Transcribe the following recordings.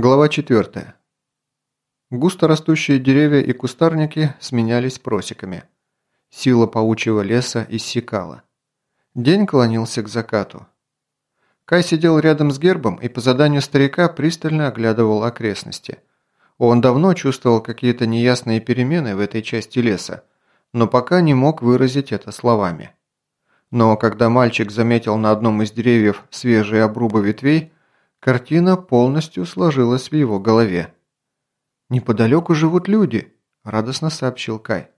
Глава 4. Густо растущие деревья и кустарники сменялись просеками. Сила паучьего леса иссякала. День клонился к закату. Кай сидел рядом с гербом и по заданию старика пристально оглядывал окрестности. Он давно чувствовал какие-то неясные перемены в этой части леса, но пока не мог выразить это словами. Но когда мальчик заметил на одном из деревьев свежие обрубы ветвей, Картина полностью сложилась в его голове. «Неподалеку живут люди», – радостно сообщил Кай.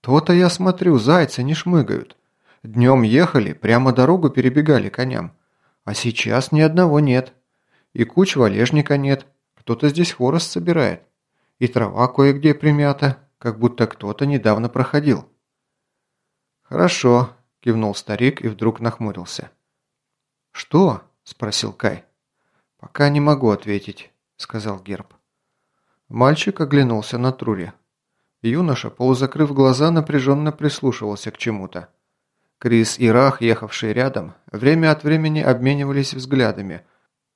«То-то я смотрю, зайцы не шмыгают. Днем ехали, прямо дорогу перебегали коням. А сейчас ни одного нет. И куч валежника нет. Кто-то здесь хворост собирает. И трава кое-где примята, как будто кто-то недавно проходил». «Хорошо», – кивнул старик и вдруг нахмурился. «Что?» – спросил Кай. «Пока не могу ответить», – сказал Герб. Мальчик оглянулся на Трури. Юноша, полузакрыв глаза, напряженно прислушивался к чему-то. Крис и Рах, ехавшие рядом, время от времени обменивались взглядами,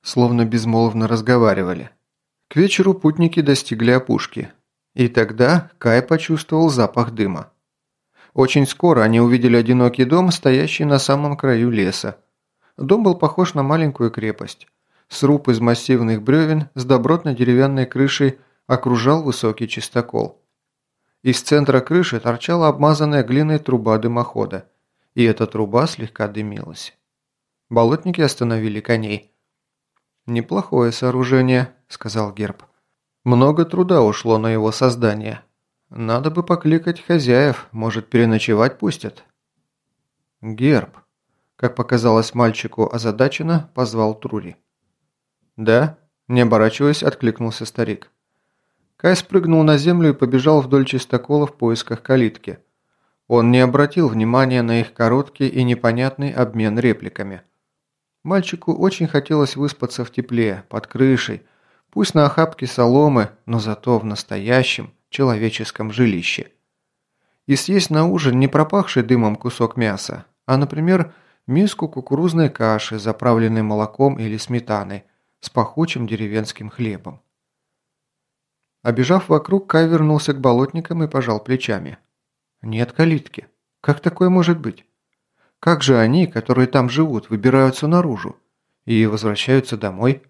словно безмолвно разговаривали. К вечеру путники достигли опушки. И тогда Кай почувствовал запах дыма. Очень скоро они увидели одинокий дом, стоящий на самом краю леса. Дом был похож на маленькую крепость. Сруб из массивных бревен с добротной деревянной крышей окружал высокий чистокол. Из центра крыши торчала обмазанная глиной труба дымохода, и эта труба слегка дымилась. Болотники остановили коней. «Неплохое сооружение», – сказал Герб. «Много труда ушло на его создание. Надо бы покликать хозяев, может, переночевать пустят». «Герб», – как показалось мальчику озадаченно, позвал Трури. «Да?» – не оборачиваясь, откликнулся старик. Кай спрыгнул на землю и побежал вдоль чистокола в поисках калитки. Он не обратил внимания на их короткий и непонятный обмен репликами. Мальчику очень хотелось выспаться в тепле, под крышей, пусть на охапке соломы, но зато в настоящем человеческом жилище. И съесть на ужин не пропахший дымом кусок мяса, а, например, миску кукурузной каши, заправленной молоком или сметаной, с пахучим деревенским хлебом. Обежав вокруг, Кай вернулся к болотникам и пожал плечами. «Нет калитки. Как такое может быть? Как же они, которые там живут, выбираются наружу и возвращаются домой?»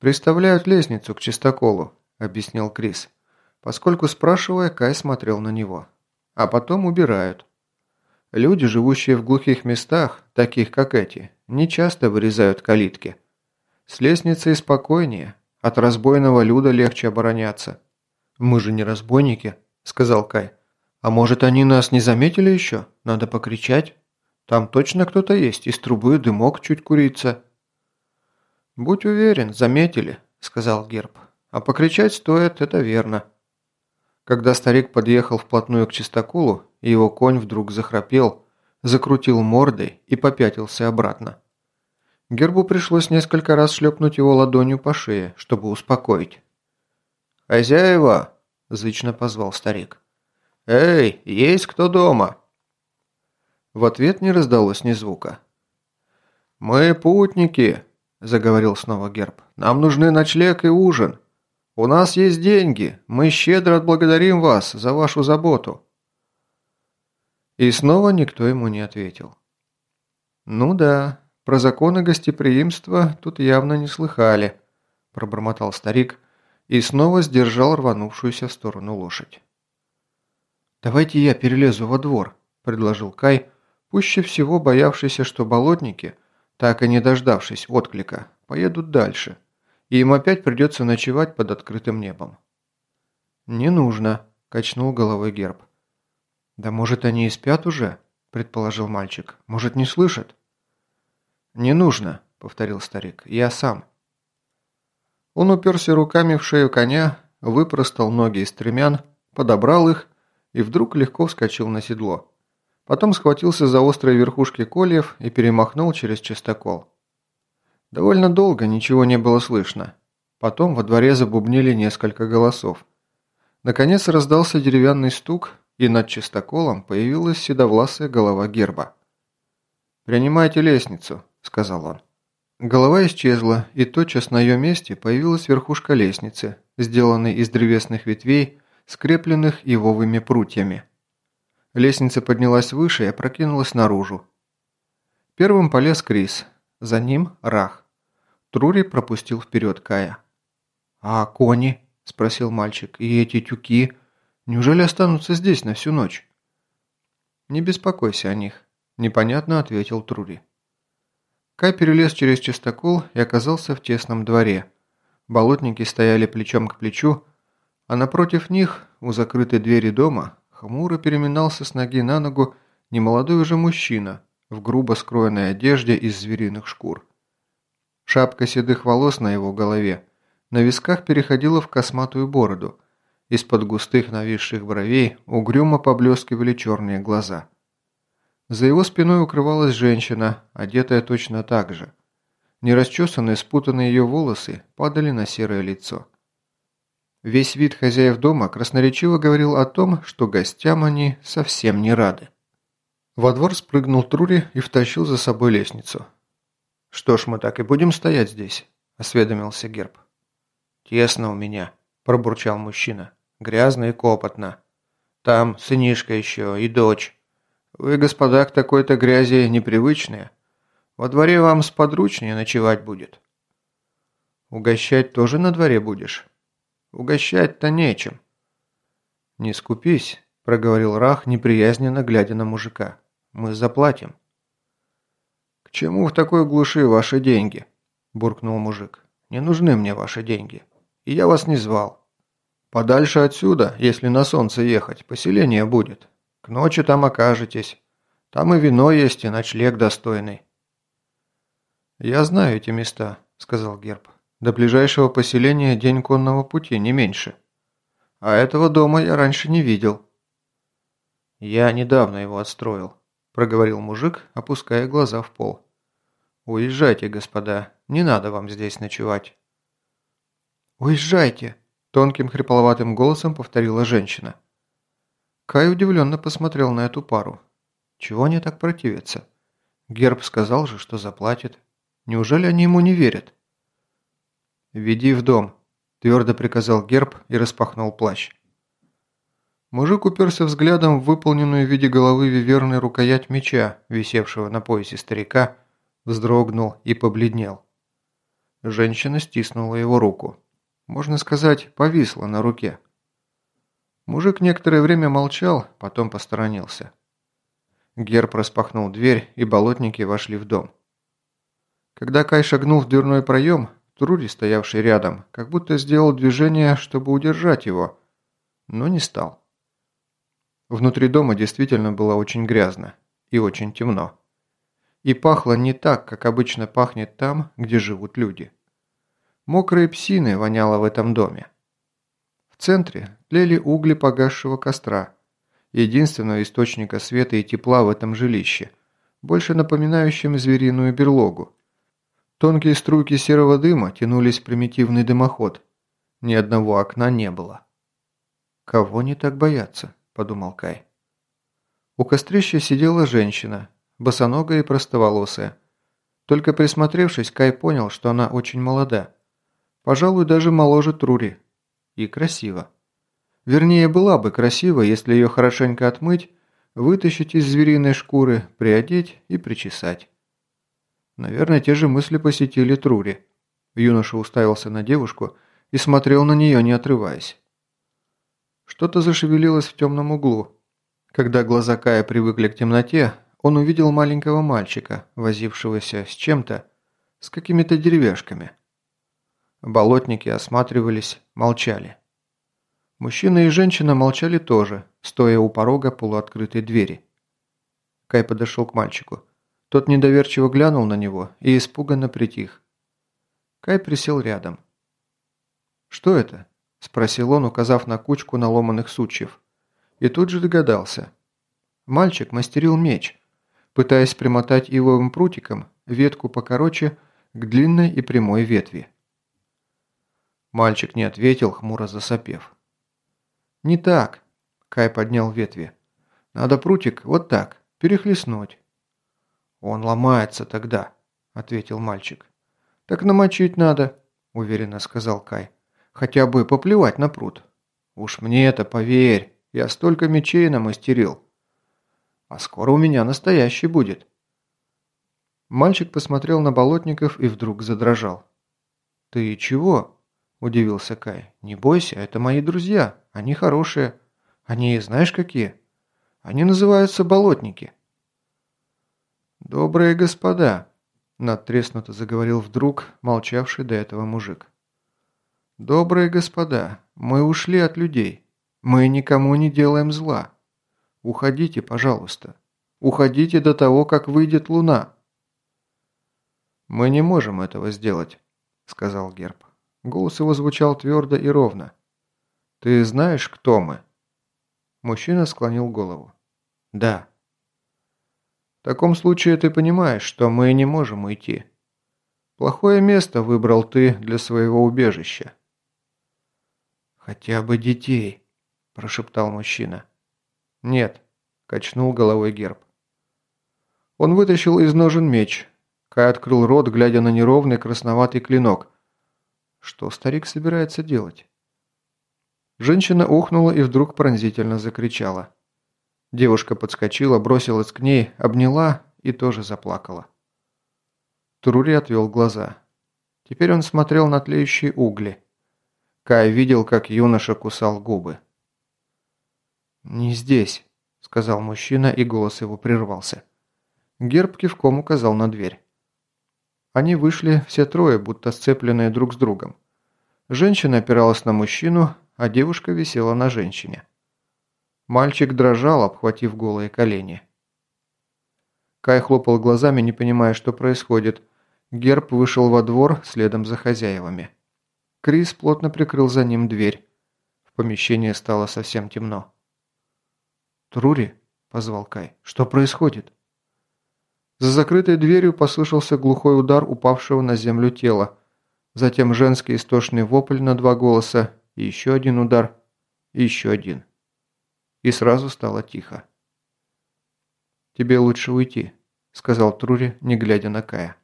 «Приставляют лестницу к чистоколу», – объяснил Крис, поскольку, спрашивая, Кай смотрел на него. «А потом убирают. Люди, живущие в глухих местах, таких как эти, не часто вырезают калитки». С лестницей спокойнее, от разбойного люда легче обороняться. Мы же не разбойники, сказал Кай. А может они нас не заметили еще? Надо покричать. Там точно кто-то есть, из трубы дымок чуть курится. Будь уверен, заметили, сказал Герб. А покричать стоит, это верно. Когда старик подъехал вплотную к чистоколу, его конь вдруг захрапел, закрутил мордой и попятился обратно. Гербу пришлось несколько раз шлепнуть его ладонью по шее, чтобы успокоить. «Хозяева!» – зычно позвал старик. «Эй, есть кто дома?» В ответ не раздалось ни звука. «Мы путники», – заговорил снова Герб. «Нам нужны ночлег и ужин. У нас есть деньги. Мы щедро отблагодарим вас за вашу заботу». И снова никто ему не ответил. «Ну да, про законы гостеприимства тут явно не слыхали», – пробормотал старик и снова сдержал рванувшуюся в сторону лошадь. «Давайте я перелезу во двор», – предложил Кай, пуще всего боявшийся, что болотники, так и не дождавшись отклика, поедут дальше, и им опять придется ночевать под открытым небом. «Не нужно», – качнул головой Герб. «Да может, они и спят уже?» – предположил мальчик. «Может, не слышат?» «Не нужно», – повторил старик. «Я сам». Он уперся руками в шею коня, выпростал ноги из стремян, подобрал их и вдруг легко вскочил на седло. Потом схватился за острые верхушки кольев и перемахнул через чистокол. Довольно долго ничего не было слышно. Потом во дворе забубнили несколько голосов. Наконец раздался деревянный стук, и над чистоколом появилась седовласая голова герба. «Принимайте лестницу», сказал он. Голова исчезла, и тотчас на ее месте появилась верхушка лестницы, сделанной из древесных ветвей, скрепленных ивовыми прутьями. Лестница поднялась выше и опрокинулась наружу. Первым полез Крис, за ним Рах. Трури пропустил вперед Кая. «А кони?» – спросил мальчик. «И эти тюки? Неужели останутся здесь на всю ночь?» «Не беспокойся о них», – непонятно ответил Трури. Кай перелез через чистокол и оказался в тесном дворе. Болотники стояли плечом к плечу, а напротив них, у закрытой двери дома, хмуро переминался с ноги на ногу немолодой уже мужчина в грубо скроенной одежде из звериных шкур. Шапка седых волос на его голове на висках переходила в косматую бороду. Из-под густых нависших бровей угрюмо поблескивали черные глаза. За его спиной укрывалась женщина, одетая точно так же. Нерасчесанные, спутанные ее волосы падали на серое лицо. Весь вид хозяев дома красноречиво говорил о том, что гостям они совсем не рады. Во двор спрыгнул Трури и втащил за собой лестницу. «Что ж, мы так и будем стоять здесь?» – осведомился Герб. «Тесно у меня», – пробурчал мужчина. «Грязно и копотно. Там сынишка еще и дочь. Вы, господа, к такой-то грязи непривычные. Во дворе вам сподручнее ночевать будет». «Угощать тоже на дворе будешь?» «Угощать-то нечем». «Не скупись», – проговорил Рах, неприязненно глядя на мужика. «Мы заплатим». «К чему в такой глуши ваши деньги?» – буркнул мужик. «Не нужны мне ваши деньги. И я вас не звал. Подальше отсюда, если на солнце ехать, поселение будет. К ночи там окажетесь. Там и вино есть, и ночлег достойный». «Я знаю эти места», – сказал Герб. «До ближайшего поселения день конного пути, не меньше. А этого дома я раньше не видел». «Я недавно его отстроил», – проговорил мужик, опуская глаза в пол. «Уезжайте, господа, не надо вам здесь ночевать». «Уезжайте!» – тонким хрипловатым голосом повторила женщина. Кай удивленно посмотрел на эту пару. Чего они так противятся? Герб сказал же, что заплатит. Неужели они ему не верят? «Веди в дом», – твердо приказал Герб и распахнул плащ. Мужик уперся взглядом в выполненную в виде головы виверной рукоять меча, висевшего на поясе старика, вздрогнул и побледнел. Женщина стиснула его руку. Можно сказать, повисла на руке. Мужик некоторое время молчал, потом посторонился. Герб распахнул дверь, и болотники вошли в дом. Когда Кай шагнул в дверной проем, Трури, стоявший рядом, как будто сделал движение, чтобы удержать его, но не стал. Внутри дома действительно было очень грязно и очень темно. И пахло не так, как обычно пахнет там, где живут люди. Мокрые псины воняло в этом доме. В центре тлели угли погасшего костра, единственного источника света и тепла в этом жилище, больше напоминающем звериную берлогу. Тонкие струйки серого дыма тянулись в примитивный дымоход. Ни одного окна не было. «Кого не так боятся?» – подумал Кай. У кострища сидела женщина, босоногая и простоволосая. Только присмотревшись, Кай понял, что она очень молода. Пожалуй, даже моложе Трури. И красиво. Вернее, была бы красива, если ее хорошенько отмыть, вытащить из звериной шкуры, приодеть и причесать. Наверное, те же мысли посетили Трури. Юноша уставился на девушку и смотрел на нее, не отрываясь. Что-то зашевелилось в темном углу. Когда глаза Кая привыкли к темноте, он увидел маленького мальчика, возившегося с чем-то, с какими-то деревяшками. Болотники осматривались, молчали. Мужчина и женщина молчали тоже, стоя у порога полуоткрытой двери. Кай подошел к мальчику. Тот недоверчиво глянул на него и испуганно притих. Кай присел рядом. «Что это?» – спросил он, указав на кучку наломанных сучьев. И тут же догадался. Мальчик мастерил меч, пытаясь примотать ивовым прутиком ветку покороче к длинной и прямой ветви. Мальчик не ответил, хмуро засопев. «Не так», – Кай поднял ветви. «Надо прутик вот так, перехлестнуть». «Он ломается тогда», – ответил мальчик. «Так намочить надо», – уверенно сказал Кай. «Хотя бы поплевать на пруд. Уж мне это поверь, я столько мечей намастерил. А скоро у меня настоящий будет». Мальчик посмотрел на болотников и вдруг задрожал. «Ты чего?» – удивился Кай. «Не бойся, это мои друзья. Они хорошие. Они знаешь какие? Они называются болотники». «Добрые господа», – надтреснуто заговорил вдруг молчавший до этого мужик. «Добрые господа, мы ушли от людей. Мы никому не делаем зла. Уходите, пожалуйста. Уходите до того, как выйдет луна». «Мы не можем этого сделать», – сказал Герб. Голос его звучал твердо и ровно. «Ты знаешь, кто мы?» Мужчина склонил голову. «Да». «В таком случае ты понимаешь, что мы не можем уйти. Плохое место выбрал ты для своего убежища». «Хотя бы детей», – прошептал мужчина. «Нет», – качнул головой Герб. Он вытащил из ножен меч, Кай открыл рот, глядя на неровный красноватый клинок. Что старик собирается делать? Женщина ухнула и вдруг пронзительно закричала. Девушка подскочила, бросилась к ней, обняла и тоже заплакала. Турури отвел глаза. Теперь он смотрел на тлеющие угли. Кай видел, как юноша кусал губы. «Не здесь», — сказал мужчина, и голос его прервался. Герб кивком указал на дверь. Они вышли все трое, будто сцепленные друг с другом. Женщина опиралась на мужчину, а девушка висела на женщине. Мальчик дрожал, обхватив голые колени. Кай хлопал глазами, не понимая, что происходит. Герб вышел во двор следом за хозяевами. Крис плотно прикрыл за ним дверь. В помещении стало совсем темно. «Трури?» – позвал Кай. «Что происходит?» За закрытой дверью послышался глухой удар упавшего на землю тела. Затем женский истошный вопль на два голоса, и еще один удар, и еще один. И сразу стало тихо. «Тебе лучше уйти», – сказал Трури, не глядя на Кая.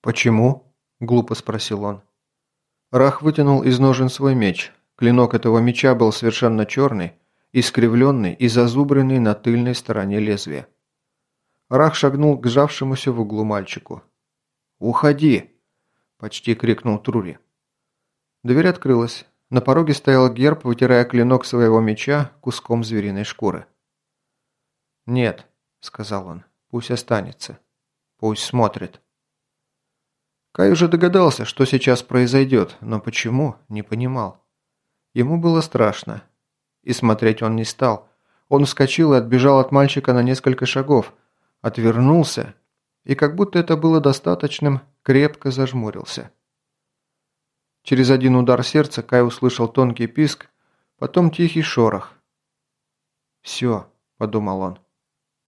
«Почему?» – глупо спросил он. Рах вытянул из ножен свой меч. Клинок этого меча был совершенно черный, искривленный и зазубренный на тыльной стороне лезвия. Рах шагнул к сжавшемуся в углу мальчику. «Уходи!» – почти крикнул Трури. Дверь открылась. На пороге стоял герб, вытирая клинок своего меча куском звериной шкуры. «Нет», – сказал он, – «пусть останется. Пусть смотрит». Кай уже догадался, что сейчас произойдет, но почему, не понимал. Ему было страшно. И смотреть он не стал. Он вскочил и отбежал от мальчика на несколько шагов – отвернулся и, как будто это было достаточным, крепко зажмурился. Через один удар сердца Кай услышал тонкий писк, потом тихий шорох. «Все», – подумал он,